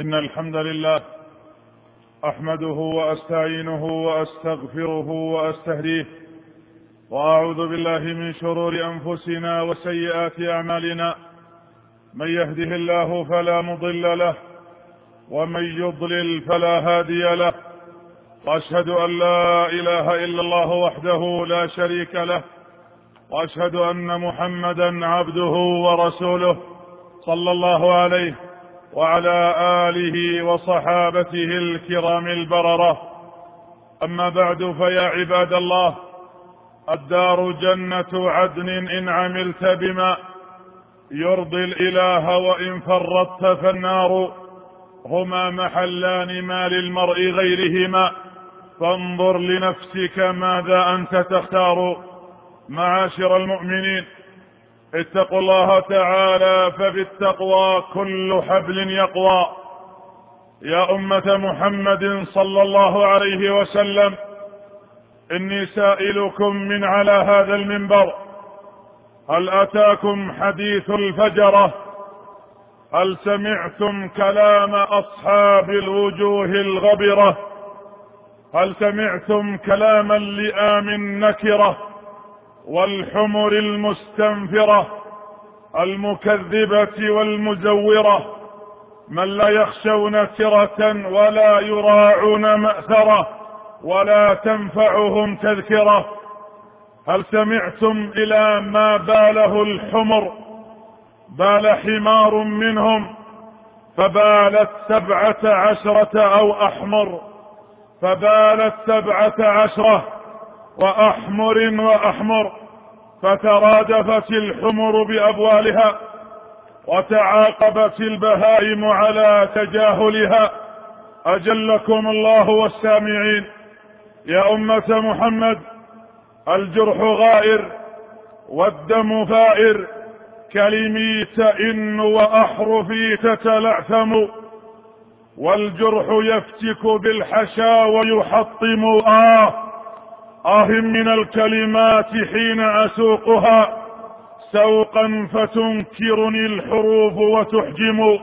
إن الحمد لله أحمده وأستعينه وأستغفره وأستهديه وأعوذ بالله من شرور أنفسنا وسيئات أعمالنا من يهده الله فلا مضل له ومن يضلل فلا هادي له وأشهد أن لا إله إلا الله وحده لا شريك له وأشهد أن محمدا عبده ورسوله صلى الله عليه وعلى آله وصحابته الكرام البررة. أما بعد فيا عباد الله الدار جنة عدن إن عملت بما يرضي الإله وإن فرطت فالنار هما محلان ما للمرء غيرهما. فانظر لنفسك ماذا أنت تختار. معاشر المؤمنين اتقوا الله تعالى فبالتقوى كل حبل يقوى. يا أمة محمد صلى الله عليه وسلم إني سائلكم من على هذا المنبر. هل أتاكم حديث الفجرة؟ هل سمعتم كلام أصحاب الوجوه الغبرة؟ هل سمعتم كلام اللئام النكره والحمر المستنفرة المكذبة والمزورة من لا يخشون سرة ولا يراعون مأثرة ولا تنفعهم تذكرة. هل سمعتم إلى ما باله الحمر؟ بال حمار منهم فبالت سبعة عشرة أو أحمر فبالت سبعة عشرة وأحمر وأحمر فترادفت الحمر بأبوالها وتعاقبت البهائم على تجاهلها. أجلكم الله والسامعين. يا أمة محمد الجرح غائر والدم فائر. كلمي تئن وأحرفي تتلعثم والجرح يفتك بالحشا ويحطم. آه! آه من الكلمات حين أسوقها سوقا فتنكرني الحروف وتحجم.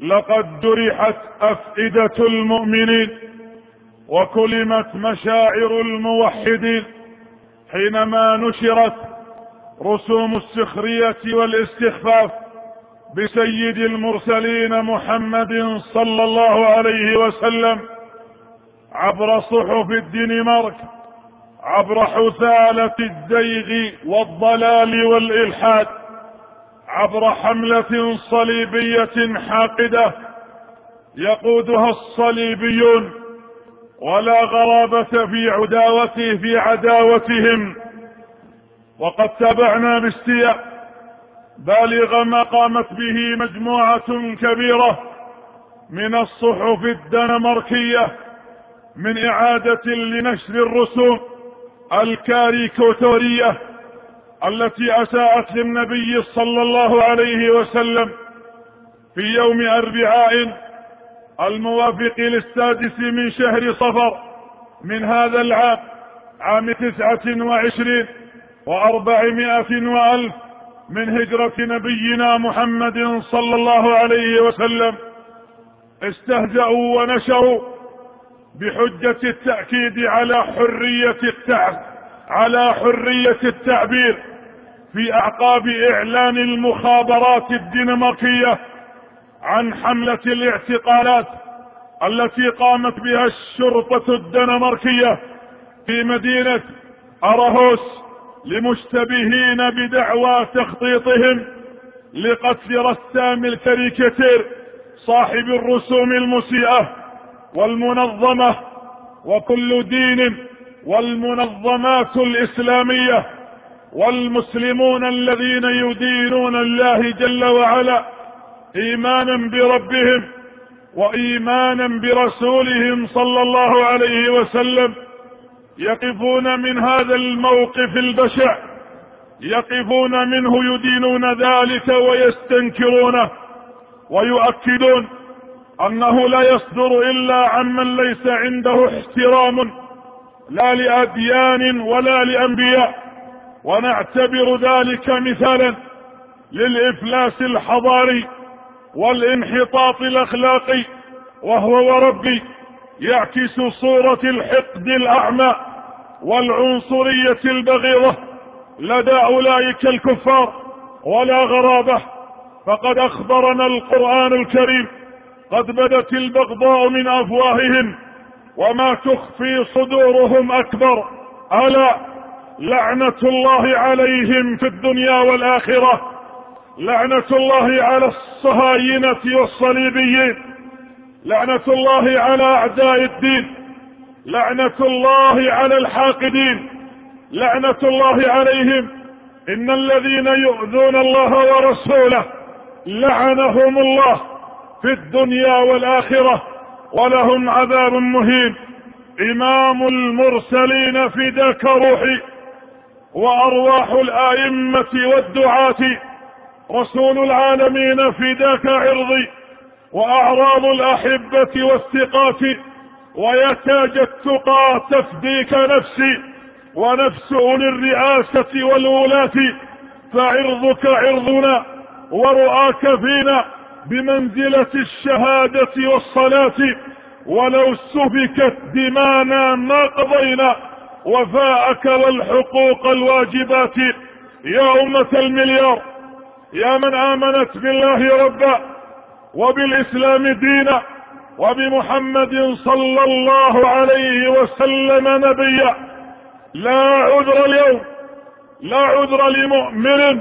لقد جرحت أفئدة المؤمنين وكلمت مشاعر الموحدين. حينما نشرت رسوم السخرية والاستخفاف بسيد المرسلين محمد صلى الله عليه وسلم عبر صحف الدنمارك عبر حثالة الزيغ والضلال والإلحاد عبر حملة صليبية حاقدة يقودها الصليبيون ولا غرابة في عداوته في عداوتهم. وقد تابعنا باستياء بالغ ما قامت به مجموعة كبيرة من الصحف الدنماركية من إعادة لنشر الرسوم. الكاريكاتورية التي أساءت للنبي صلى الله عليه وسلم في يوم أربعاء الموافق للسادس من شهر صفر من هذا العام عام تسعة وعشرين وأربعمائة وألف من هجرة نبينا محمد صلى الله عليه وسلم. استهزأوا ونشروا بحجة التأكيد على حرية التعب على حرية التعبير في أعقاب إعلان المخابرات الدنماركية عن حملة الاعتقالات التي قامت بها الشرطة الدنماركية في مدينة أراهوس لمشتبهين بدعوى تخطيطهم لقتل رسام الكاريكاتير صاحب الرسوم المسيئة. والمنظمة وكل دين والمنظمات الإسلامية والمسلمون الذين يدينون الله جل وعلا إيمانا بربهم وإيمانا برسولهم صلى الله عليه وسلم يقفون من هذا الموقف البشع يقفون منه يدينون ذلك ويستنكرونه ويؤكدون أنه لا يصدر إلا عمن ليس عنده احترام لا لأديان ولا لأنبياء. ونعتبر ذلك مثالا للإفلاس الحضاري والانحطاط الأخلاقي وهو وربي يعكس صورة الحقد الأعمى والعنصرية البغيضة لدى أولئك الكفار. ولا غرابة فقد أخبرنا القرآن الكريم قد بدت البغضاء من أفواههم وما تخفي صدورهم أكبر. ألا لعنة الله عليهم في الدنيا والآخرة. لعنة الله على الصهاينة والصليبيين. لعنة الله على أعداء الدين. لعنة الله على الحاقدين. لعنة الله عليهم. إن الذين يؤذون الله ورسوله لعنهم الله. في الدنيا والآخرة ولهم عذاب مهين. إمام المرسلين فداك روحي وأرواح الآئمة والدعاة رسول العالمين فداك عرضي واعراض الأحبة والثقات ويا تاج التقى تفديك نفسي ونفس أولي الرئاسة والولاة فعرضك عرضنا ورؤاك فينا. بمنزلة الشهادة والصلاة ولو سفكت دمانا ما قضينا وفاءك والحقوق الواجبات. يا أمة المليار يا من آمنت بالله ربا وبالإسلام دينا وبمحمد صلى الله عليه وسلم نبيا. لا عذر اليوم لا عذر لمؤمن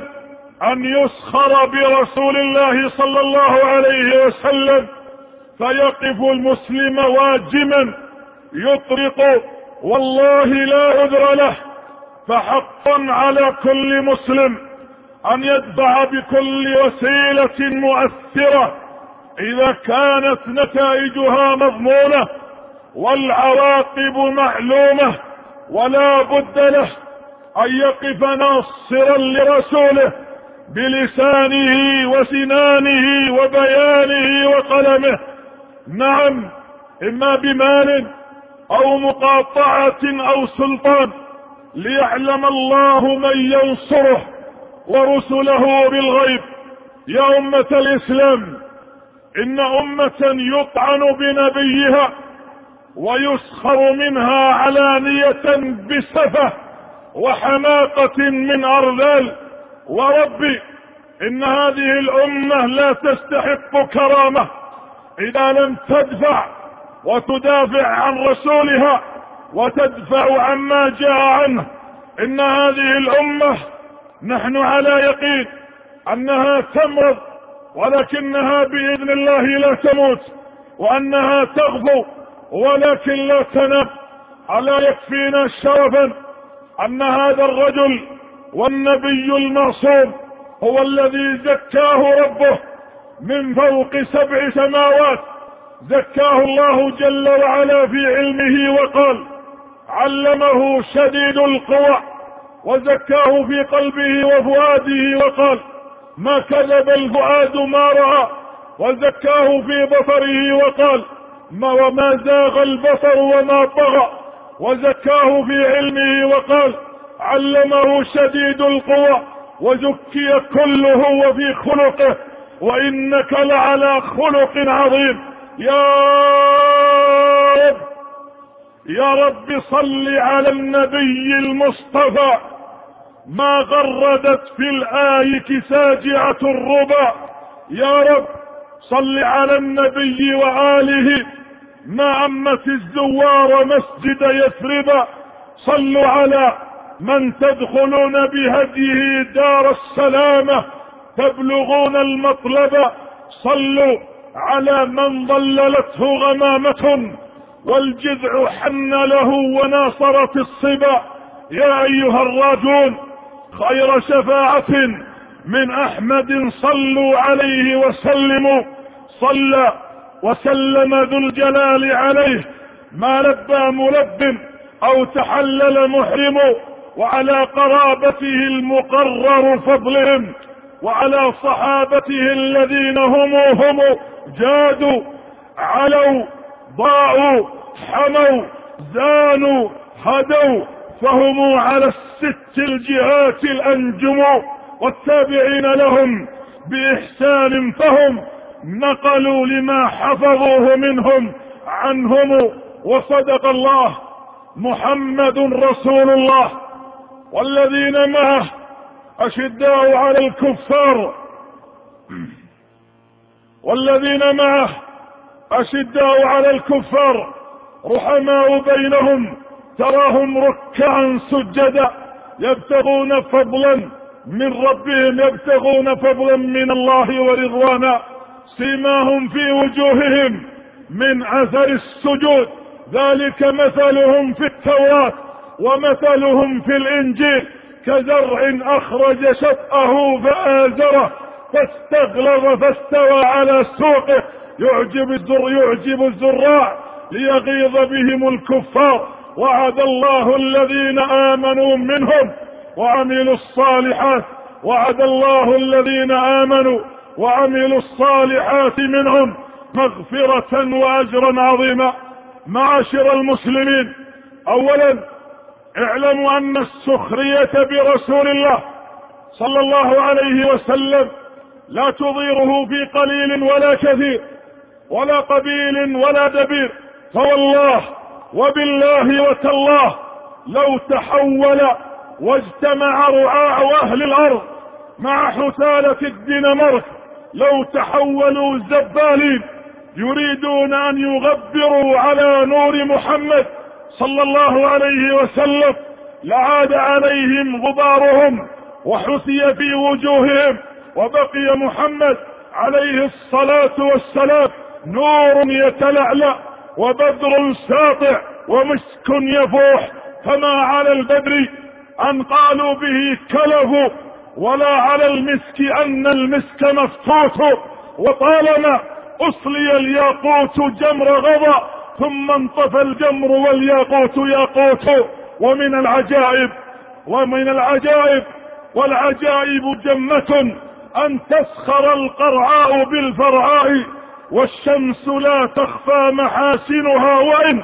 أن يسخر برسول الله صلى الله عليه وسلم فيقف المسلم واجما يطرق والله لا عذر له فحق على كل مسلم أن يدفع بكل وسيلة مؤثرة إذا كانت نتائجها مضمونة والعواقب معلومة ولا بد له أن يقف ناصرا لرسوله. بلسانه وسنانه وبيانه وقلمه. نعم إما بمال أو مقاطعة أو سلطان ليعلم الله من ينصره ورسله بالغيب. يا أمة الإسلام إن أمة يطعن بنبيها ويسخر منها علانية بسفة وحماقة من أرذال. وربي إن هذه الأمة لا تستحق كرامة. إذا لم تدفع وتدافع عن رسولها وتدفع عما جاء عنه إن هذه الأمة نحن على يقين أنها تمرض ولكنها بإذن الله لا تموت وأنها تغفو ولكن لا تنام ألا يكفينا شرفا أن هذا الرجل والنبي المعصوم هو الذي زكاه ربه من فوق سبع سماوات. زكاه الله جل وعلا في علمه وقال علمه شديد القوى وزكاه في قلبه وفؤاده وقال ما كذب الفؤاد ما رأى وزكاه في بصره وقال ما وما زاغ البصر وما طغى وزكاه في علمه وقال علمه شديد القوى وزكي كله وفي خلقه وإنك لعلى خلق عظيم. يا رب يا رب صل على النبي المصطفى. ما غردت في الآية ساجعة الربا. يا رب صل على النبي وآله. ما أمت الزوار مسجد يثرب صلوا على من تدخلون بهديه دار السلامة تبلغون المطلب صلوا على من ضللته غمامة والجذع حن له وناصرت الصبا. يا أيها الراجون خير شفاعة من أحمد صلوا عليه وسلموا. صلى وسلم ذو الجلال عليه. ما لبى ملب أو تحلل محرم وعلى قرابته المقرر فضلهم وعلى صحابته الذين هم هم جادوا علوا ضاعوا حموا زانوا هدوا فهم على الست الجهات الأنجم والتابعين لهم بإحسان فهم نقلوا لما حفظوه منهم عنهم وصدق الله محمد رسول الله. والذين معه أشداء على الكفار. والذين معه أشداء على الكفار. رحماء بينهم تراهم ركعا سجدا يبتغون فضلا من ربهم يبتغون فضلا من الله ورضوانا. سيماهم في وجوههم من اثر السجود. ذلك مثلهم في التوراة. ومثلهم في الإنجيل كزرع أخرج شطأه فآزره فاستغلظ فاستوى على سوقه يعجب الزر يعجب الزراع ليغيظ بهم الكفار. وعد الله الذين آمنوا منهم وعملوا الصالحات وعد الله الذين آمنوا وعملوا الصالحات منهم مغفرة وأجرا عظيما. معاشر المسلمين اولا اعلموا أن السخرية برسول الله صلى الله عليه وسلم لا تضيره في قليل ولا كثير ولا قبيل ولا دبير. فوالله وبالله وتالله لو تحول واجتمع رعاع أهل الأرض مع حثالة الدنمارك لو تحولوا زبالين يريدون أن يغبروا على نور محمد صلى الله عليه وسلم لعاد عليهم غبارهم وحثي في وجوههم وبقي محمد عليه الصلاة والسلام نور يتلألأ وبدر ساطع ومسك يفوح فما على البدر أن قالوا به كلف ولا على المسك أن المسك مفتوت وطالما أصلي الياقوت جمر غضا ثم انطفى الجمر والياقوت ياقوت ومن العجائب ومن العجائب والعجائب جمة أن تسخر القرعاء بالفرعاء والشمس لا تخفى محاسنها وإن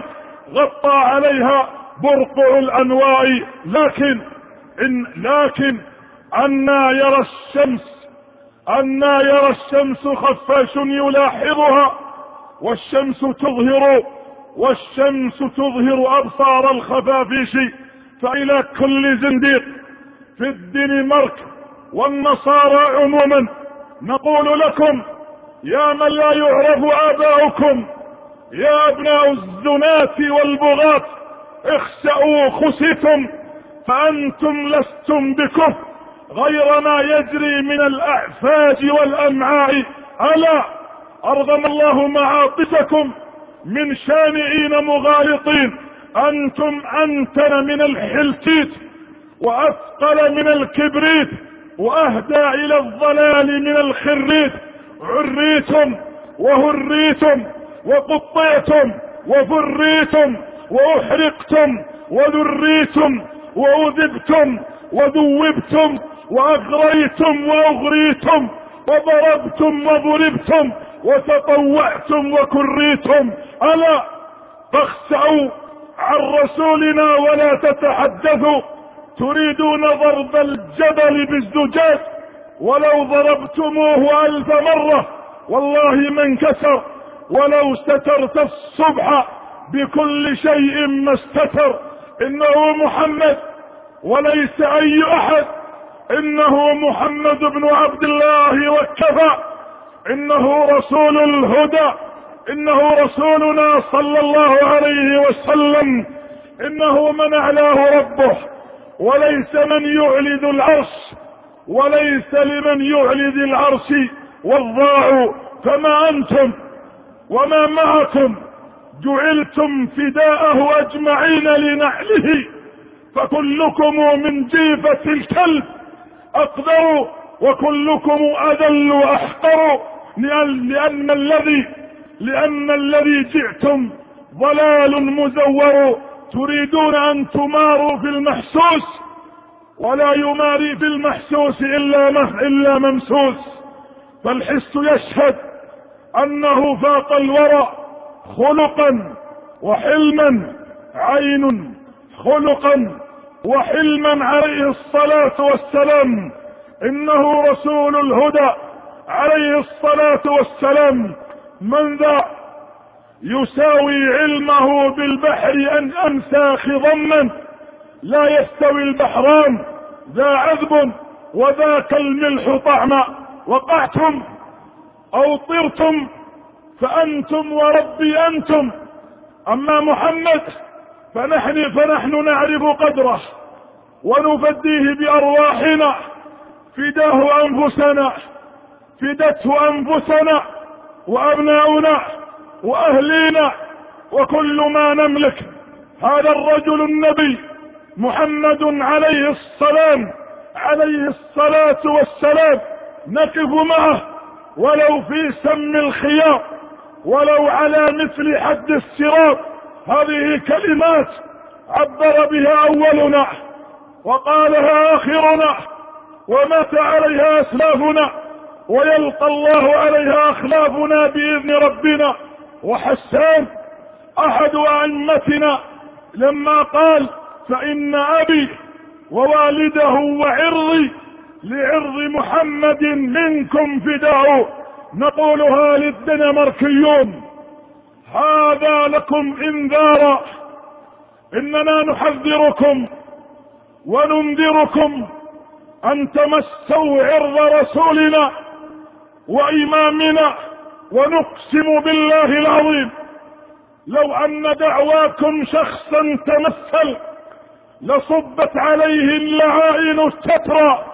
غطى عليها برقع الانواء لكن إن لكن أنا يرى الشمس أنا يرى الشمس خفاش يلاحظها والشمس تظهر والشمس تظهر أبصار الخفافيش فإلى كل زنديق في الدنمارك والنصارى عموما. نقول لكم يا من لا يعرف آباؤكم يا أبناء الزناة والبغاة اخسأوا خسيتم فأنتم لستم بكفر غير ما يجري من الأعفاج والأمعاء. ألا أرغم الله معاطفكم من شانئين مغالطين. أنتم أنتن من الحلتيت وأثقل من الكبريت وأهدى إلى الضلال من الخريت. عريتم وهريتم وقطيتم وفريتم وأحرقتم وذريتم وأذبتم وذوبتم وأغريتم وأغريتم وضربتم وضربتم وتطوعتم وكريتم. ألا فاخسعوا عن رسولنا ولا تتحدثوا. تريدون ضرب الجبل بالزجاج. ولو ضربتموه ألف مرة والله ما انكسر. ولو سترت الصبح بكل شيء ما استتر. إنه محمد وليس أي أحد. إنه محمد بن عبد الله وكفى. إنه رسول الهدى إنه رسولنا صلى الله عليه وسلم إنه من أعلاه ربه وليس من يعلي ذو العرش وليس لمن يعلي ذي العرش والضاع فما أنتم وما معكم جعلتم فداءه أجمعين لنعله فكلكم من جيفة الكلب أقدر وكلكم أذل وأحقر. لأن, لأن الذي لأن الذي جئتم ضلال مزور تريدون أن تماروا في المحسوس ولا يماري في المحسوس إلا إلا ممسوس. فالحس يشهد أنه فاق الورى خلقا وحلما عين خلقا وحلما عليه الصلاة والسلام. إنه رسول الهدى. عليه الصلاة والسلام من ذا يساوي علمه بالبحر أن أمسى خضما لا يستوي البحران ذا عذب وذاك الملح طعما وقعتم أو طرتم فأنتم وربي أنتم. أما محمد فنحن فنحن نعرف قدره ونفديه بأرواحنا فداه أنفسنا. فدته أنفسنا وأبناؤنا وأهلينا وكل ما نملك. هذا الرجل النبي محمد عليه السلام عليه الصلاة والسلام. نقف معه ولو في سم الخياط ولو على مثل حد الصراط. هذه كلمات عبر بها أولنا وقالها آخرنا ومات عليها أسلافنا. ويلقى الله عليها أخلافنا بإذن ربنا. وحسان أحد أئمتنا لما قال فإن أبي ووالده وعرضي لعرض محمد منكم فداء نقولها للدنماركيون هذا لكم إنذارا. إننا نحذركم وننذركم أن تمسوا عرض رسولنا وإمامنا ونقسم بالله العظيم. لو أن دعواكم شخصا تمثل لصبت عليه اللعائن سترا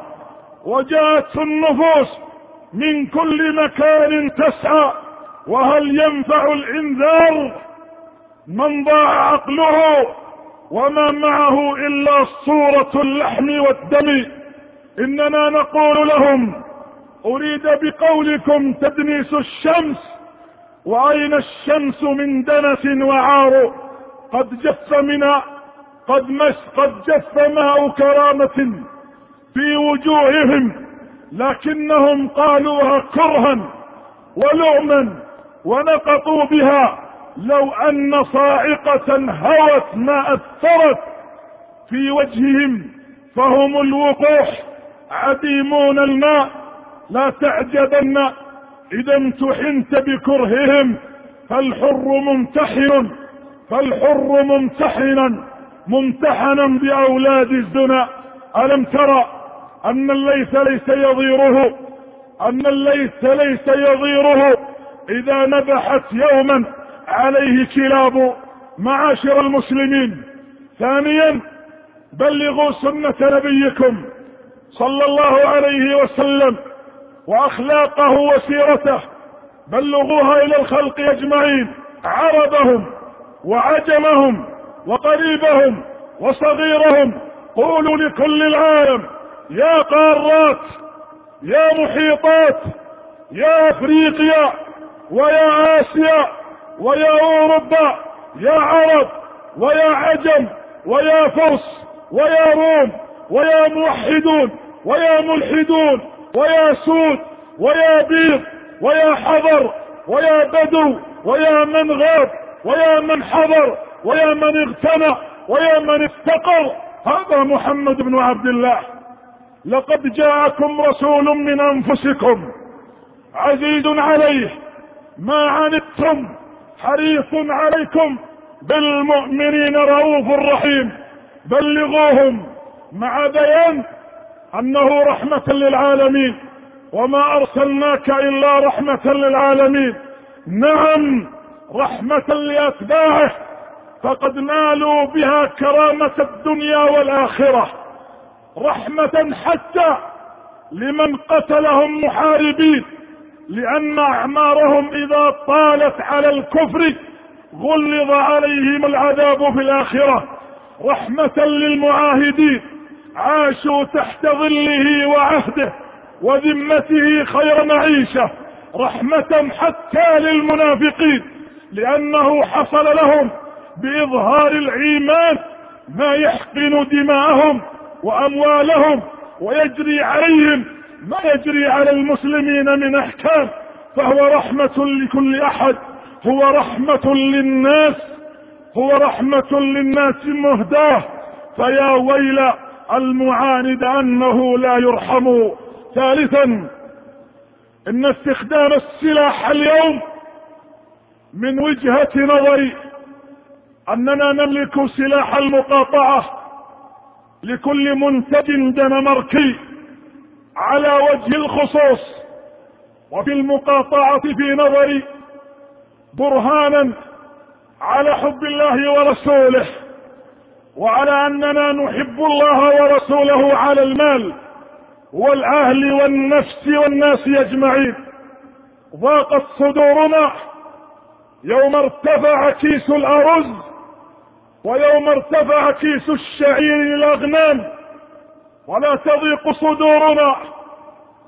وجاءت النفوس من كل مكان تسعى. وهل ينفع الإنذار؟ من ضاع عقله وما معه إلا صورة اللحم والدم. إننا نقول لهم أريد بقولكم تدنيس الشمس واين الشمس من دنس وعار. قد جف من قد مس قد جف ماء كرامة في وجوههم لكنهم قالوها كرها ولعما ونقطوا بها. لو أن صاعقة هوت ما أثرت في وجههم فهم الوقوح عديمون الماء. لا تعجبن. إذا امتحنت بكرههم فالحر ممتحن. فالحر ممتحنا. ممتحنا بأولاد الزنا. ألم ترى أن الليث ليس يضيره؟ أن الليث ليس يضيره؟ إذا نبحت يوما عليه كلاب معاشر المسلمين. ثانيا بلغوا سنة نبيكم صلى الله عليه وسلم. وأخلاقه وسيرته بلغوها إلى الخلق أجمعين عربهم وعجمهم وقريبهم وصغيرهم قولوا لكل العالم يا قارات يا محيطات يا أفريقيا ويا آسيا ويا أوروبا يا عرب ويا عجم ويا فرس ويا روم ويا موحدون ويا ملحدون ويا سود ويا بيض ويا حضر ويا بدو ويا من غاب ويا من حضر ويا من اغتنى ويا من افتقر. هذا محمد بن عبد الله. لقد جاءكم رسول من أنفسكم عزيز عليه. ما عنتم؟ حريص عليكم. بالمؤمنين رؤوف رحيم. بلغوهم مع بيان أنه رحمة للعالمين وما أرسلناك إلا رحمة للعالمين. نعم رحمة لأتباعه فقد نالوا بها كرامة الدنيا والآخرة. رحمة حتى لمن قتلهم محاربين لأن أعمارهم إذا طالت على الكفر غلظ عليهم العذاب في الآخرة. رحمة للمعاهدين عاشوا تحت ظله وعهده وذمته خير معيشة رحمة حتى للمنافقين لأنه حصل لهم بإظهار الإيمان ما يحقن دماءهم وأموالهم ويجري عليهم ما يجري على المسلمين من أحكام فهو رحمة لكل أحد هو رحمة للناس هو رحمة للناس مهداه فيا ويل المعاند أنه لا يرحم. ثالثا إن استخدام السلاح اليوم من وجهة نظري أننا نملك سلاح المقاطعة لكل منتج دنماركي على وجه الخصوص وفي المقاطعة في نظري برهانا على حب الله ورسوله. وعلى أننا نحب الله ورسوله على المال والأهل والنفس والناس أجمعين. ضاقت صدورنا يوم ارتفع كيس الأرز ويوم ارتفع كيس الشعير الأغنام. ولا تضيق صدورنا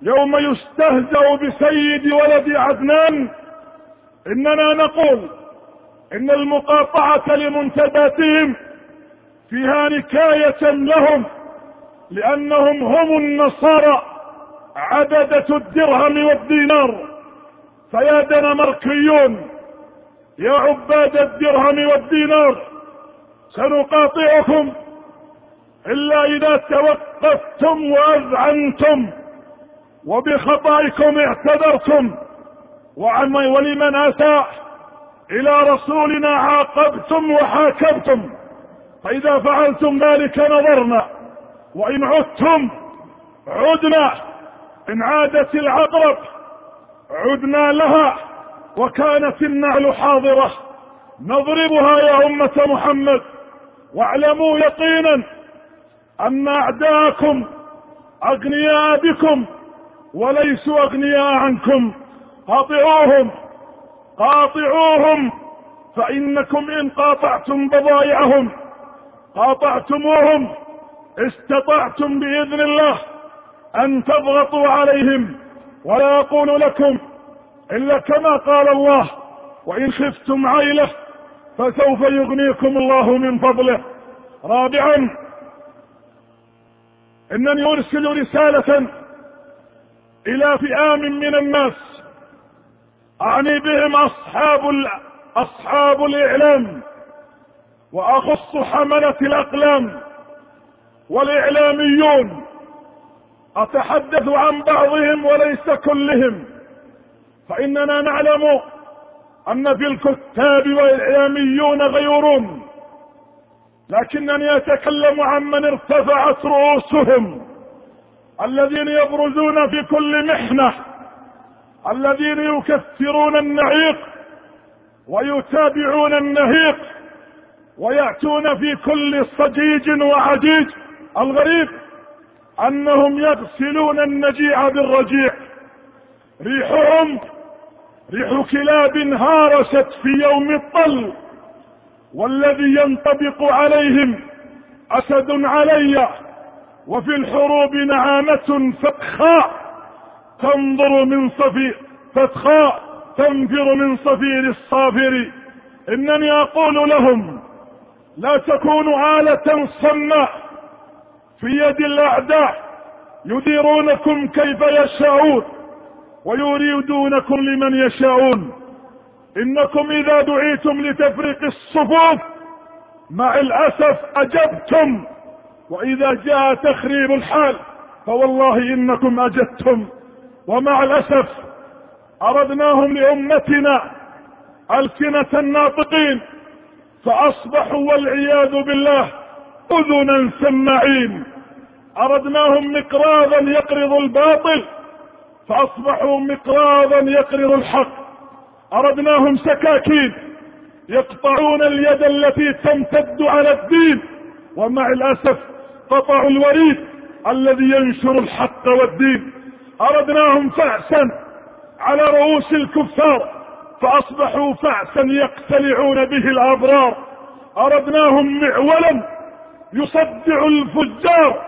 يوم يستهزأ بسيد ولد عدنان. إننا نقول إن المقاطعة لمنتداتهم فيها نكاية لهم لأنهم هم النصارى عبدة الدرهم والدينار. فيا دنماركيون يا عباد الدرهم والدينار سنقاطعكم إلا إذا توقفتم وأذعنتم وبخطائكم اعتذرتم. وعن ولمن اساء إلى رسولنا عاقبتم وحاكمتم. فإذا فعلتم ذلك نظرنا وإن عدتم عدنا إن عادت العقرب عدنا لها وكانت النعل حاضرة. نضربها يا أمة محمد واعلموا يقينا أن أعداءكم أغنياء بكم وليسوا أغنياء عنكم. قاطعوهم قاطعوهم فإنكم إن قاطعتم بضائعهم. قاطعتموهم استطعتم بإذن الله أن تضغطوا عليهم ولا أقول لكم إلا كما قال الله وإن خفتم عيلة فسوف يغنيكم الله من فضله. رابعا إنني أرسل رسالة إلى فئام من الناس أعني بهم أصحاب أصحاب الإعلام. وأخص حملة الأقلام والإعلاميون أتحدث عن بعضهم وليس كلهم فإننا نعلم أن في الكتاب والإعلاميون غيرون لكنني أتكلم عن من ارتفعت رؤوسهم الذين يبرزون في كل محنة الذين يكثرون النعيق ويتابعون النهيق. ويأتون في كل صجيج وعجيج. الغريب أنهم يغسلون النجيع بالرجيع. ريحهم ريح كلاب هارست في يوم الطل. والذي ينطبق عليهم أسد علي. وفي الحروب نعامة فتخاء تنظر من صفير فتخاء تنفر من صفير الصافر. إنني أقول لهم لا تكونوا آلة صماء في يد الأعداء يديرونكم كيف يشاءون ويريدونكم لمن يشاءون. إنكم إذا دعيتم لتفريق الصفوف مع الأسف أجبتم وإذا جاء تخريب الحال فوالله إنكم أجبتم. ومع الأسف أردناهم لأمتنا ألسنة الناطقين فأصبحوا والعياذ بالله أذنا سماعين. أردناهم مقراضا يقرض الباطل فأصبحوا مقراضا يقرض الحق. أردناهم سكاكين يقطعون اليد التي تمتد على الدين ومع الأسف قطعوا الوريد الذي ينشر الحق والدين. أردناهم فأسا على رؤوس الكفار فأصبحوا فأسا يقتلعون به الأبرار. أردناهم معولا يصدع الفجار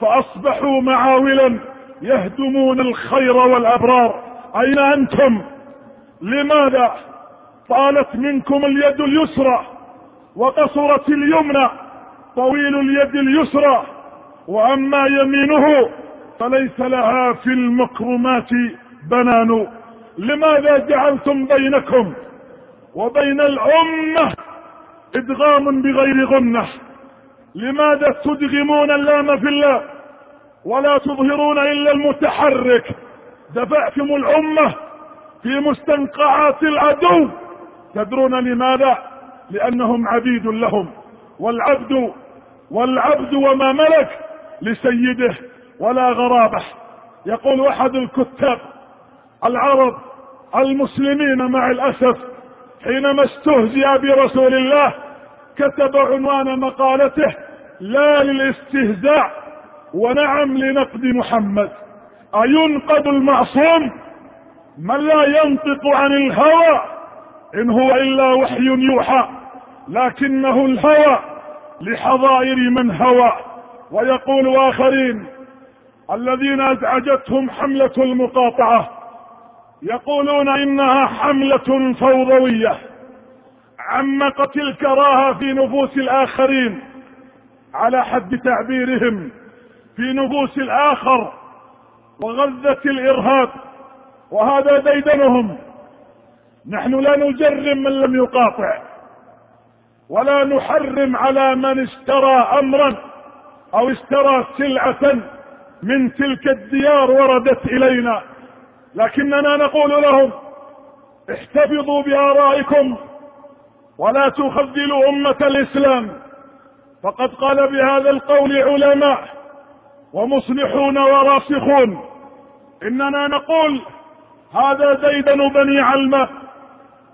فأصبحوا معاولا يهدمون الخير والأبرار. أين أنتم؟ لماذا طالت منكم اليد اليسرى وقصرت اليمنى؟ طويل اليد اليسرى وأما يمينه فليس لها في المكرمات بنان. لماذا جعلتم بينكم وبين الأمة إدغام بغير غنة؟ لماذا تدغمون اللام في الله ولا تظهرون إلا المتحرك؟ دفعتم الأمة في مستنقعات العدو. تدرون لماذا؟ لأنهم عبيد لهم. والعبد والعبد وما ملك لسيده ولا غرابة. يقول أحد الكتاب العرب المسلمين مع الأسف حينما استهزئ برسول الله كتب عنوان مقالته لا للاستهزاء ونعم لنقد محمد. أينقد المعصوم؟ من لا ينطق عن الهوى إن هو إلا وحي يوحى لكنه الهوى لحظائر من هوى. ويقول آخرين الذين أزعجتهم حملة المقاطعة يقولون إنها حملة فوضوية عمقت الكراهة في نفوس الآخرين على حد تعبيرهم في نفوس الآخر وغذت الإرهاب وهذا ديدنهم نحن لا نجرم من لم يقاطع ولا نحرم على من اشترى امرا أو اشترى سلعة من تلك الديار وردت إلينا لكننا نقول لهم احتفظوا بآرائكم ولا تخذلوا أمة الإسلام. فقد قال بهذا القول علماء ومصلحون وراسخون إننا نقول هذا ديدن بني علمة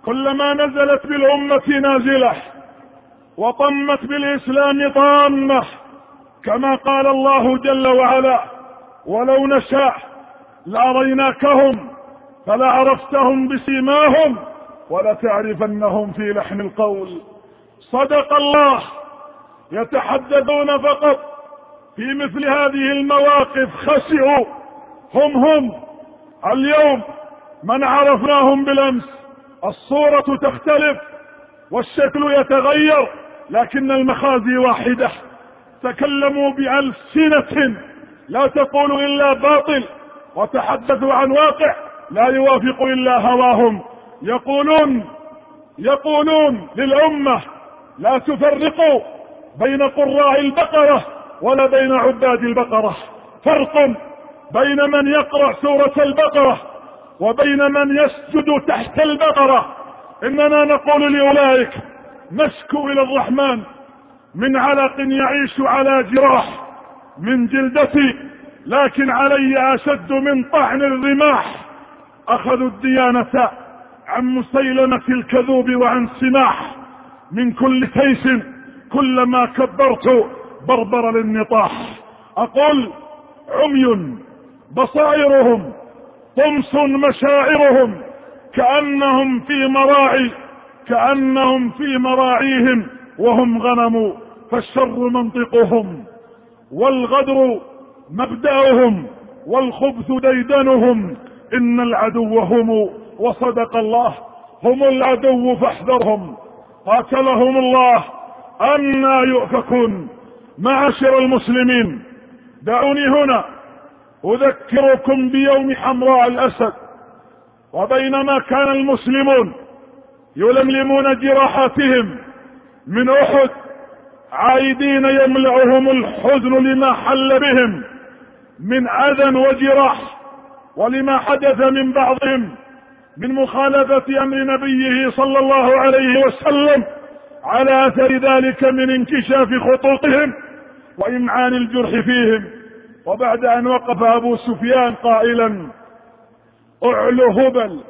كلما نزلت بالأمة نازلة وطمت بالإسلام طامة كما قال الله جل وعلا ولو نشاء لأريناكهم فلعرفتهم بسيماهم ولتعرفنهم في لحن القول. صدق الله يتحدثون فقط في مثل هذه المواقف خسئوا. هم هم اليوم من عرفناهم بالأمس الصورة تختلف والشكل يتغير لكن المخازي واحدة. تكلموا بألسنة لا تقول إلا باطل. وتحدثوا عن واقع لا يوافق إلا هواهم. يقولون يقولون للأمة لا تفرقوا بين قراء البقرة ولا بين عباد البقرة. فرق بين من يقرأ سورة البقرة وبين من يسجد تحت البقرة. إننا نقول لأولئك نشكو إلى الرحمن من علق يعيش على جراح من جلدتي لكن علي أشد من طعن الرماح. اخذوا الديانة عن مسيلمة الكذوب وعن سماح. من كل كيس كلما كبرت بربر للنطاح. أقول عمي بصائرهم طمس مشاعرهم كأنهم في مراعي كأنهم في مراعيهم وهم غنم فالشر منطقهم. والغدر مبدأهم والخبث ديدنهم. إن العدو هم وصدق الله. هم العدو فاحذرهم. قاتلهم الله. أنا يؤفكون. معاشر المسلمين دعوني هنا. أذكركم بيوم حمراء الأسد. وبينما كان المسلمون يلملمون جراحاتهم من أحد عايدين يملعهم الحزن لما حل بهم. من أذى وجراح ولما حدث من بعضهم من مخالفة أمر نبيه صلى الله عليه وسلم على أثر ذلك من انكشاف خطوطهم وإمعان الجرح فيهم. وبعد أن وقف أبو سفيان قائلا اعلو هبل.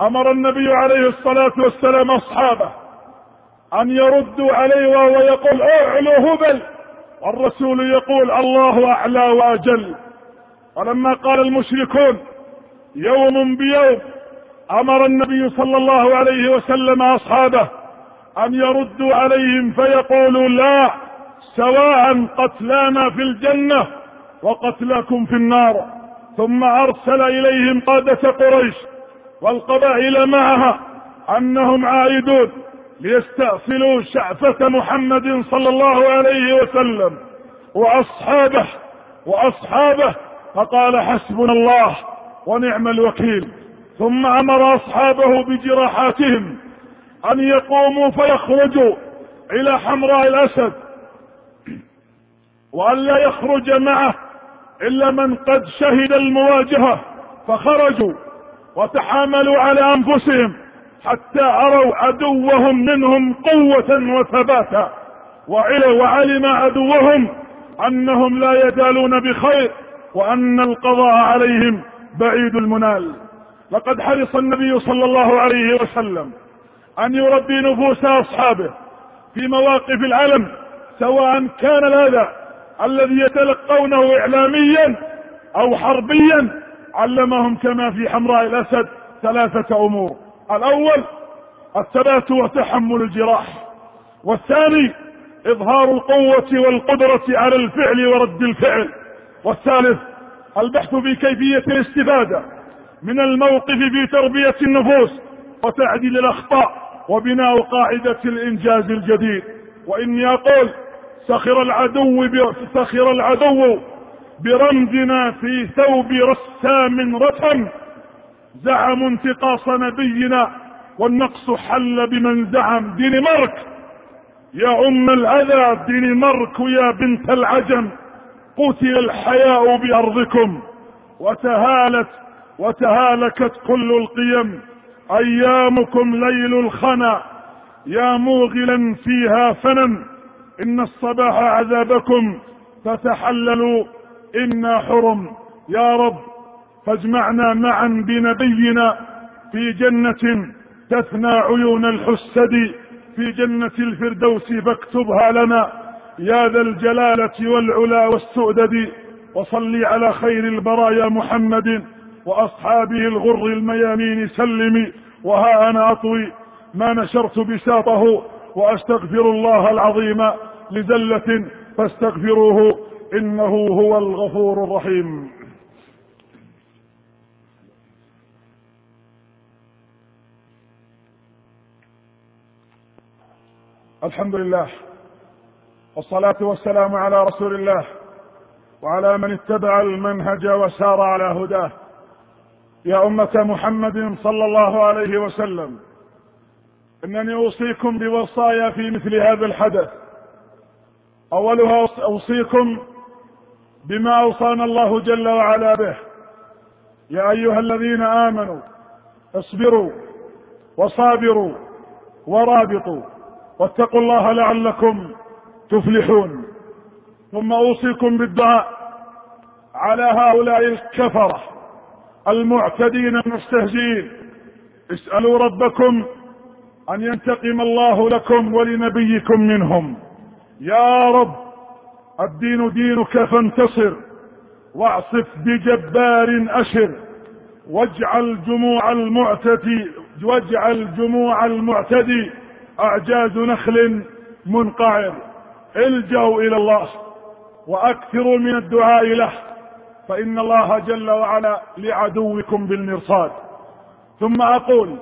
أمر النبي عليه الصلاة والسلام أصحابه أن يردوا عليه وهو يقول اعلو هبل. والرسول يقول الله أعلى وأجل. ولما قال المشركون يوم بيوم أمر النبي صلى الله عليه وسلم أصحابه أن يردوا عليهم فيقولوا لا سواء قتلانا في الجنة وقتلاكم في النار. ثم أرسل إليهم قادة قريش والقبائل معها أنهم عائدون. ليستأصلوا شعفة محمد صلى الله عليه وسلم. وأصحابه وأصحابه فقال حسبنا الله ونعم الوكيل. ثم أمر أصحابه بجراحاتهم أن يقوموا فيخرجوا إلى حمراء الأسد. وأن لا يخرج معه إلا من قد شهد المواجهة فخرجوا وتحاملوا على أنفسهم. حتى أروا عدوهم منهم قوة وثباتا. وعلم عدوهم أنهم لا يزالون بخير وأن القضاء عليهم بعيد المنال. لقد حرص النبي صلى الله عليه وسلم أن يربي نفوس أصحابه في مواقف العلم سواء كان الاذى الذي يتلقونه اعلاميا أو حربيا علمهم كما في حمراء الأسد ثلاثة أمور. الأول الثبات وتحمل الجراح والثاني إظهار القوة والقدرة على الفعل ورد الفعل والثالث البحث في كيفية الاستفادة من الموقف في تربية النفوس وتعديل الأخطاء وبناء قاعدة الإنجاز الجديد. وإني أقول سخر العدو سخر العدو برمزنا في ثوب رسام رسم زعموا انتقاص نبينا والنقص حل بمن زعم. دنمارك يا أم الأذى! دنمارك يا بنت العجم! قتل الحياء بأرضكم! وتهالت وتهالكت كل القيم! أيامكم ليل الخنا! يا موغلا فيها فنا إن الصباح عذابكم فتحللوا إنا حرم! يا رب! فاجمعنا معا بنبينا في جنة تثنى عيون الحسد في جنة الفردوس فاكتبها لنا. يا ذا الجلالة والعلا والسؤدد وصل على خير البرايا محمد وأصحابه الغر الميامين سلمي وها أنا أطوي ما نشرت بساطه وأستغفر الله العظيم لزلة فاستغفروه إنه هو الغفور الرحيم. الحمد لله. والصلاة والسلام على رسول الله وعلى من اتبع المنهج وسار على هداه. يا أمة محمد صلى الله عليه وسلم إنني أوصيكم بوصايا في مثل هذا الحدث. أولها أوصيكم بما أوصانا الله جل وعلا به. يا أيها الذين آمنوا اصبروا وصابروا ورابطوا. واتقوا الله لعلكم تفلحون. ثم أوصيكم بالدعاء على هؤلاء الكفرة المعتدين المستهزئين. اسألوا ربكم أن ينتقم الله لكم ولنبيكم منهم. يا رب الدين دينك فانتصر واعصف بجبار أشر واجعل جموع المعتدي واجعل جموع المعتدي أعجاز نخل منقعر. الجوا إلى الله واكثروا من الدعاء له. فإن الله جل وعلا لعدوكم بالمرصاد. ثم أقول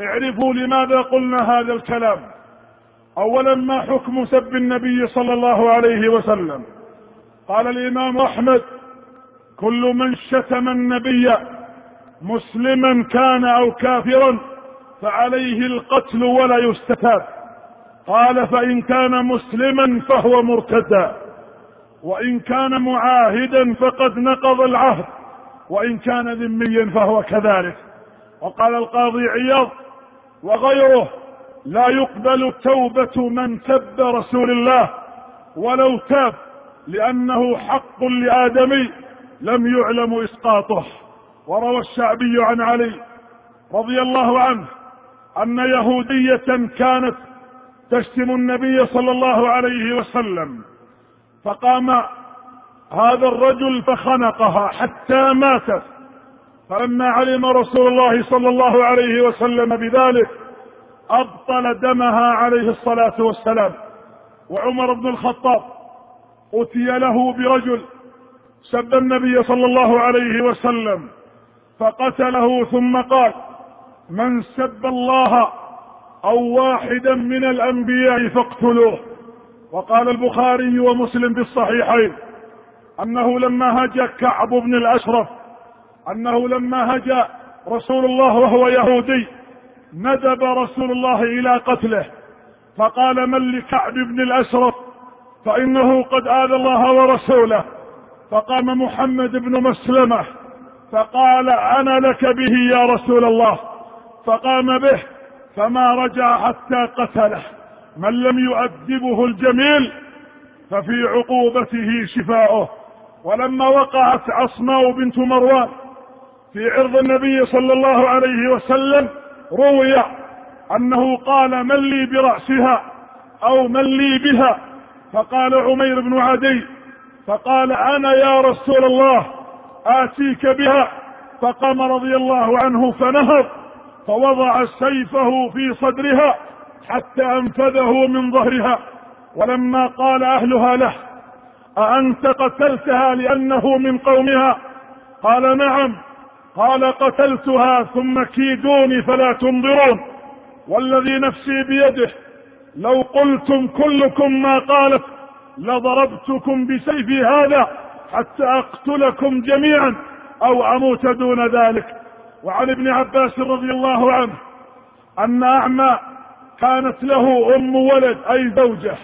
اعرفوا لماذا قلنا هذا الكلام. اولا ما حكم سب النبي صلى الله عليه وسلم؟ قال الإمام أحمد كل من شتم النبي مسلما كان أو كافرا فعليه القتل ولا يستتاب. قال فإن كان مسلما فهو مرتدى وإن كان معاهدا فقد نقض العهد وإن كان ذميا فهو كذلك. وقال القاضي عياض وغيره لا يقبل توبة من سب رسول الله ولو تاب لأنه حق لآدمي لم يعلم إسقاطه. وروى الشعبي عن علي رضي الله عنه أن يهودية كانت تشتم النبي صلى الله عليه وسلم فقام هذا الرجل فخنقها حتى ماتت. فلما علم رسول الله صلى الله عليه وسلم بذلك أبطل دمها عليه الصلاة والسلام. وعمر بن الخطاب أتي له برجل سب النبي صلى الله عليه وسلم فقتله ثم قال من سب الله أو واحدا من الأنبياء فاقتلوه. وقال البخاري ومسلم في الصحيحين أنه لما هجا كعب بن الأشرف أنه لما هجا رسول الله وهو يهودي ندب رسول الله إلى قتله. فقال من لكعب بن الأشرف؟ فإنه قد آذى الله ورسوله. فقام محمد بن مسلمة فقال أنا لك به يا رسول الله. فقام به فما رجع حتى قتله. من لم يؤدبه الجميل ففي عقوبته شفاؤه. ولما وقعت عصماء بنت مروان في عرض النبي صلى الله عليه وسلم روي أنه قال من لي برأسها أو من لي بها؟ فقال عمير بن عدي فقال أنا يا رسول الله آتيك بها. فقام رضي الله عنه فنهض فوضع سيفه في صدرها حتى أنفذه من ظهرها. ولما قال أهلها له أأنت قتلتها لأنه من قومها؟ قال نعم. قال قتلتها ثم كيدوني فلا تنظرون. والذي نفسي بيده لو قلتم كلكم ما قالت لضربتكم بسيفي هذا حتى أقتلكم جميعا أو أموت دون ذلك. وعن ابن عباس رضي الله عنه أن أعمى كانت له أم ولد أي زوجة.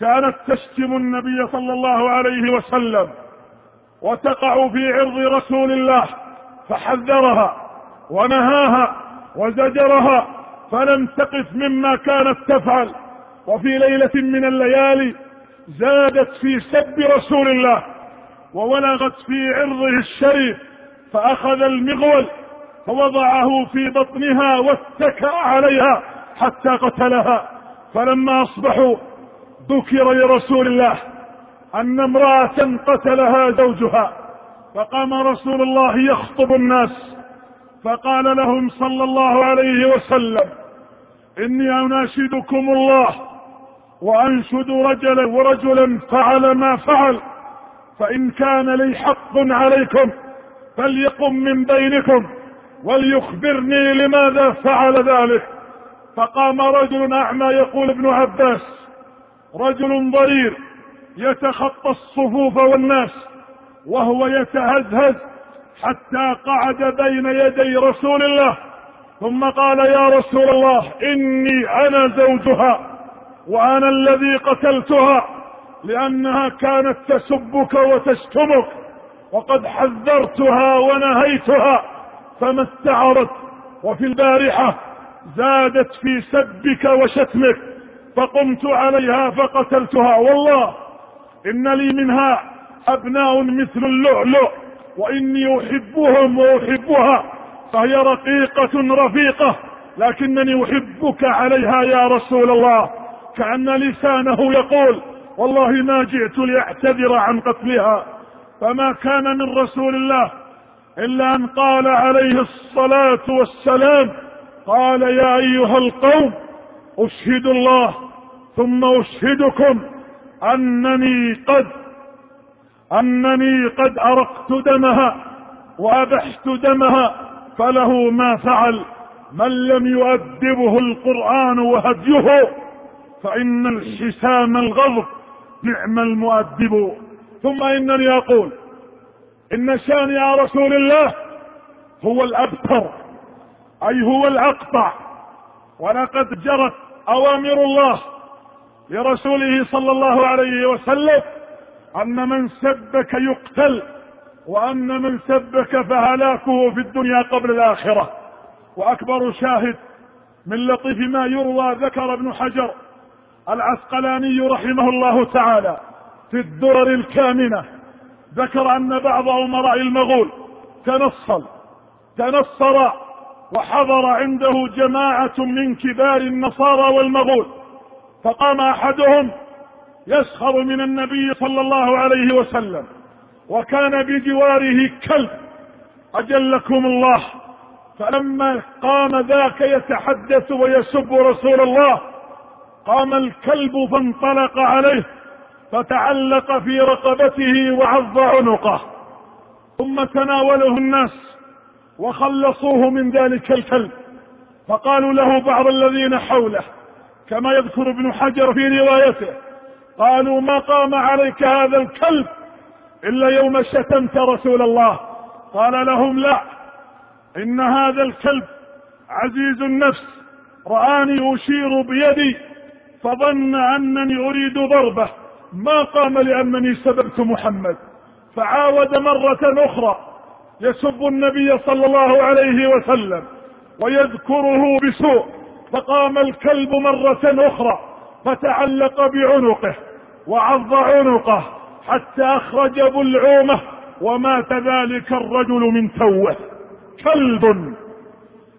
كانت تشتم النبي صلى الله عليه وسلم وتقع في عرض رسول الله فحذرها ونهاها وزجرها فلم تقف مما كانت تفعل. وفي ليلة من الليالي زادت في سب رسول الله وولغت في عرضه الشريف فأخذ المغول فوضعه في بطنها واتكأ عليها حتى قتلها. فلما أصبحوا ذكر لرسول الله أن امرأة قتلها زوجها فقام رسول الله يخطب الناس فقال لهم صلى الله عليه وسلم إني أناشدكم الله وأنشد رجلا ورجلا فعل ما فعل فإن كان لي حق عليكم فليقم من بينكم وليخبرني لماذا فعل ذلك. فقام رجل أعمى يقول ابن عباس رجل ضرير يتخطى الصفوف والناس وهو يتهزهز حتى قعد بين يدي رسول الله. ثم قال يا رسول الله إني أنا زوجها وأنا الذي قتلتها لأنها كانت تسبك وتشتمك. وقد حذرتها ونهيتها فما استعرت وفي البارحة زادت في سبك وشتمك فقمت عليها فقتلتها. والله إن لي منها أبناء مثل اللؤلؤ وإني أحبهم وأحبها فهي رقيقة رفيقة لكنني أحبك عليها يا رسول الله. كأن لسانه يقول والله ما جئت لأعتذر عن قتلها. فما كان من رسول الله إلا أن قال عليه الصلاة والسلام قال يا أيها القوم أشهد الله ثم أشهدكم أنني قد أنني قد أرقت دمها وأبحت دمها فله ما فعل من لم يؤدبه القرآن وهديه فإن الحسام الغضب نعم المؤدب. ثم إنني أقول إن شاني رسول الله هو الأبتر أي هو الأقطع. ولقد جرت أوامر الله لرسوله صلى الله عليه وسلم أن من سبك يقتل وأن من سبك فهلاكه في الدنيا قبل الآخرة. وأكبر شاهد من لطيف ما يروى ذكر ابن حجر العسقلاني رحمه الله تعالى. في الدرر الكامنة. ذكر أن بعض أمراء المغول تنصل تنصر وحضر عنده جماعة من كبار النصارى والمغول. فقام أحدهم يسخر من النبي صلى الله عليه وسلم وكان بجواره كلب. أجلكم الله. فلما قام ذاك يتحدث ويسب رسول الله قام الكلب فانطلق عليه. فتعلق في رقبته وعض عنقه. ثم تناوله الناس وخلصوه من ذلك الكلب. فقالوا له بعض الذين حوله كما يذكر ابن حجر في روايته قالوا ما قام عليك هذا الكلب إلا يوم شتمت رسول الله. قال لهم لا إن هذا الكلب عزيز النفس رآني أشير بيدي فظن أنني أريد ضربه. ما قام لأنني سببت محمد. فعاود مرة أخرى يسب النبي صلى الله عليه وسلم ويذكره بسوء فقام الكلب مرة أخرى فتعلق بعنقه وعض عنقه حتى أخرج بلعومه ومات ذلك الرجل من توه. كلب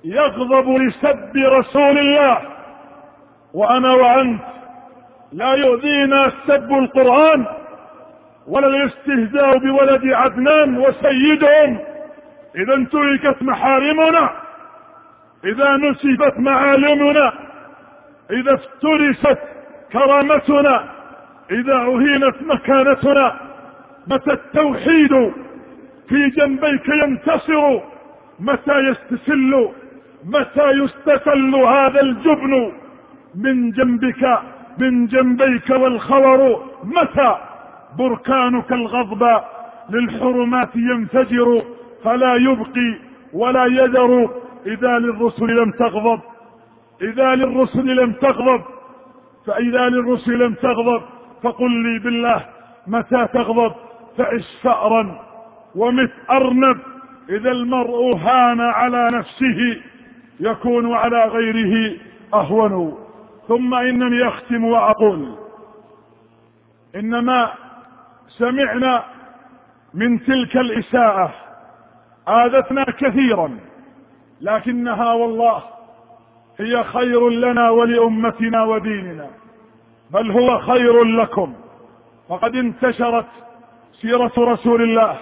يغضب لسب رسول الله وأنا وأنت لا يؤذينا سب القرآن ولا الاستهزاء بولد عدنان وسيدهم. إذا انتهكت محارمنا إذا نسفت معالمنا إذا افترست كرامتنا إذا أهينت مكانتنا. متى التوحيد في جنبيك ينتصر؟ متى يستسل؟ متى يستسل هذا الجبن من جنبك؟ من جنبيك والخور متى بركانك الغضب للحرمات ينفجر فلا يبقي ولا يذر إذا للرسل لم تغضب. إذا للرسل لم تغضب فإذا للرسل لم تغضب فقل لي بالله متى تغضب فعش ثأرا ومت أرنب. إذا المرء هان على نفسه يكون على غيره أهون. ثم إنني أختم وأقول إنما سمعنا من تلك الإساءة آذتنا كثيرا لكنها والله هي خير لنا ولأمتنا وديننا بل هو خير لكم. فقد انتشرت سيرة رسول الله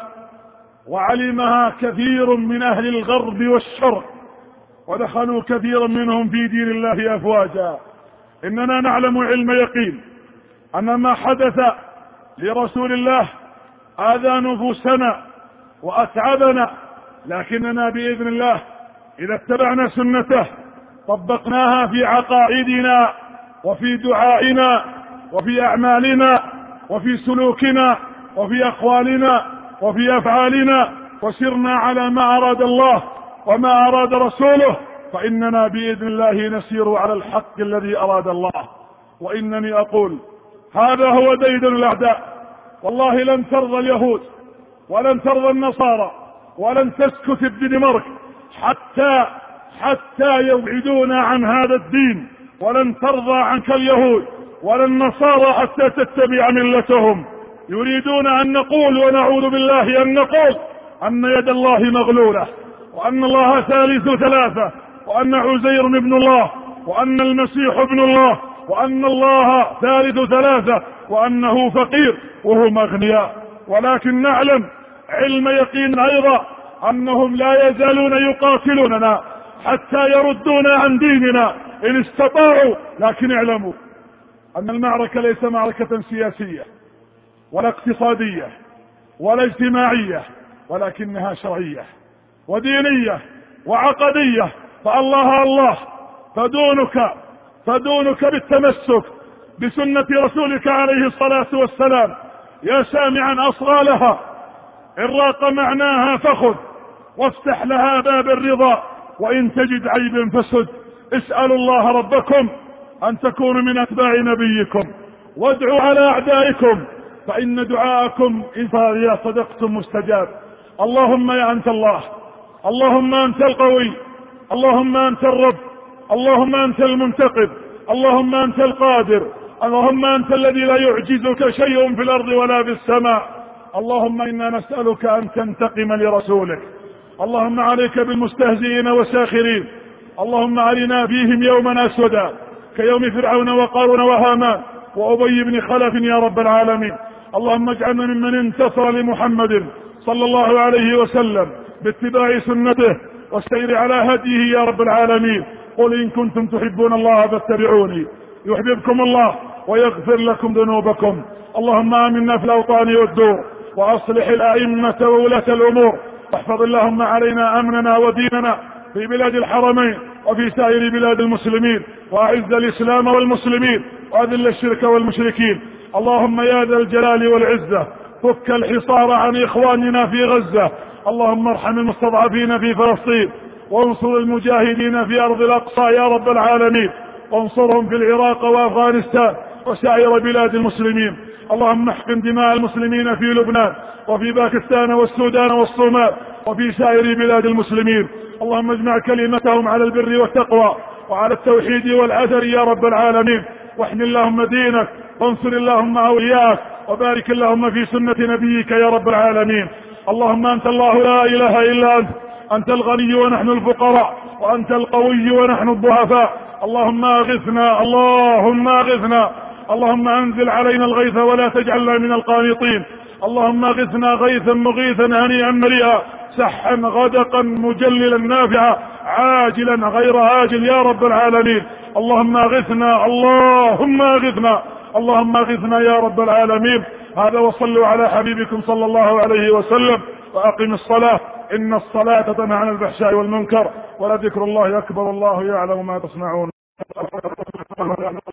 وعلمها كثير من أهل الغرب والشرق ودخلوا كثيرا منهم في دين الله أفواجا. إننا نعلم علم يقين أن ما حدث لرسول الله آذى نفوسنا وأتعبنا لكننا بإذن الله إذا اتبعنا سنته طبقناها في عقائدنا وفي دعائنا وفي أعمالنا وفي سلوكنا وفي أقوالنا وفي أفعالنا وسرنا على ما أراد الله وما أراد رسوله. فإننا بإذن الله نسير على الحق الذي أراد الله. وإنني أقول هذا هو ديد الأعداء. والله لن ترضى اليهود ولن ترضى النصارى ولن تسكت الدنمارك حتى حتى يبعدونا عن هذا الدين. ولن ترضى عنك اليهود ولا النصارى حتى تتبع ملتهم. يريدون أن نقول ونعوذ بالله أن نقول أن يد الله مغلولة وأن الله ثالث ثلاثة وأن عزير ابن الله وأن المسيح ابن الله وأن الله ثالث ثلاثة وأنه فقير وهم أغنياء. ولكن نعلم علم يقين أيضا أنهم لا يزالون يقاتلوننا حتى يردونا عن ديننا. إن استطاعوا لكن اعلموا أن المعركة ليس معركة سياسية ولا اقتصادية ولا اجتماعية ولكنها شرعية ودينية وعقدية فالله الله فدونك فدونك بالتمسك بسنة رسولك عليه الصلاة والسلام. يا سامعا اصغى لها ان راق معناها فخذ وافتح لها باب الرضا وإن تجد عيب فسد. اسألوا الله ربكم أن تكونوا من أتباع نبيكم. وادعوا على أعدائكم فإن دعاءكم إذا صدقتم مستجاب. اللهم يا أنت الله اللهم أنت القوي. اللهم أنت الرب اللهم أنت المنتقم اللهم أنت القادر اللهم أنت الذي لا يعجزك شيء في الأرض ولا في السماء. اللهم إنا نسألك أن تنتقم لرسولك. اللهم عليك بالمستهزئين والساخرين. اللهم علنا فيهم يوما أسودا كيوم فرعون وقارون وهامان وأبي بن خلف يا رب العالمين. اللهم اجعلنا ممن انتصر لمحمد صلى الله عليه وسلم باتباع سنته والسير على هديه يا رب العالمين. قل إن كنتم تحبون الله فاتبعوني. يحببكم الله ويغفر لكم ذنوبكم. اللهم آمنا في الأوطان والدور وأصلح الأئمة وولاة الأمور. واحفظ اللهم علينا أمننا وديننا في بلاد الحرمين وفي سائر بلاد المسلمين. وأعز الإسلام والمسلمين وأذل الشرك والمشركين. اللهم يا ذا الجلال والعزة. فك الحصار عن إخواننا في غزة. اللهم ارحم المستضعفين في فلسطين وانصر المجاهدين في أرض الأقصى يا رب العالمين وانصرهم في العراق وأفغانستان وسائر بلاد المسلمين. اللهم احقن دماء المسلمين في لبنان وفي باكستان والسودان والصومال وفي سائر بلاد المسلمين. اللهم اجمع كلمتهم على البر والتقوى وعلى التوحيد والأثر يا رب العالمين. واحم اللهم دينك وانصر اللهم أولياءك وبارك اللهم في سنة نبيك يا رب العالمين. اللهم أنت الله لا إله إلا أنت. أنت الغني ونحن الفقراء. وأنت القوي ونحن الضعفاء. اللهم أغثنا. اللهم أغثنا. اللهم أنزل علينا الغيث ولا تجعلنا من القانطين. اللهم أغثنا غيثا مغيثا هنيئا مريئا سحا غدقا مجللا نافعا. عاجلا غير آجل يا رب العالمين. اللهم أغثنا. اللهم أغثنا. اللهم أغثنا يا رب العالمين. هذا وصلوا على حبيبكم صلى الله عليه وسلم وأقم الصلاة. إن الصلاة تنهى عن الفحشاء والمنكر ولذكر الله أكبر. الله يعلم ما تصنعون.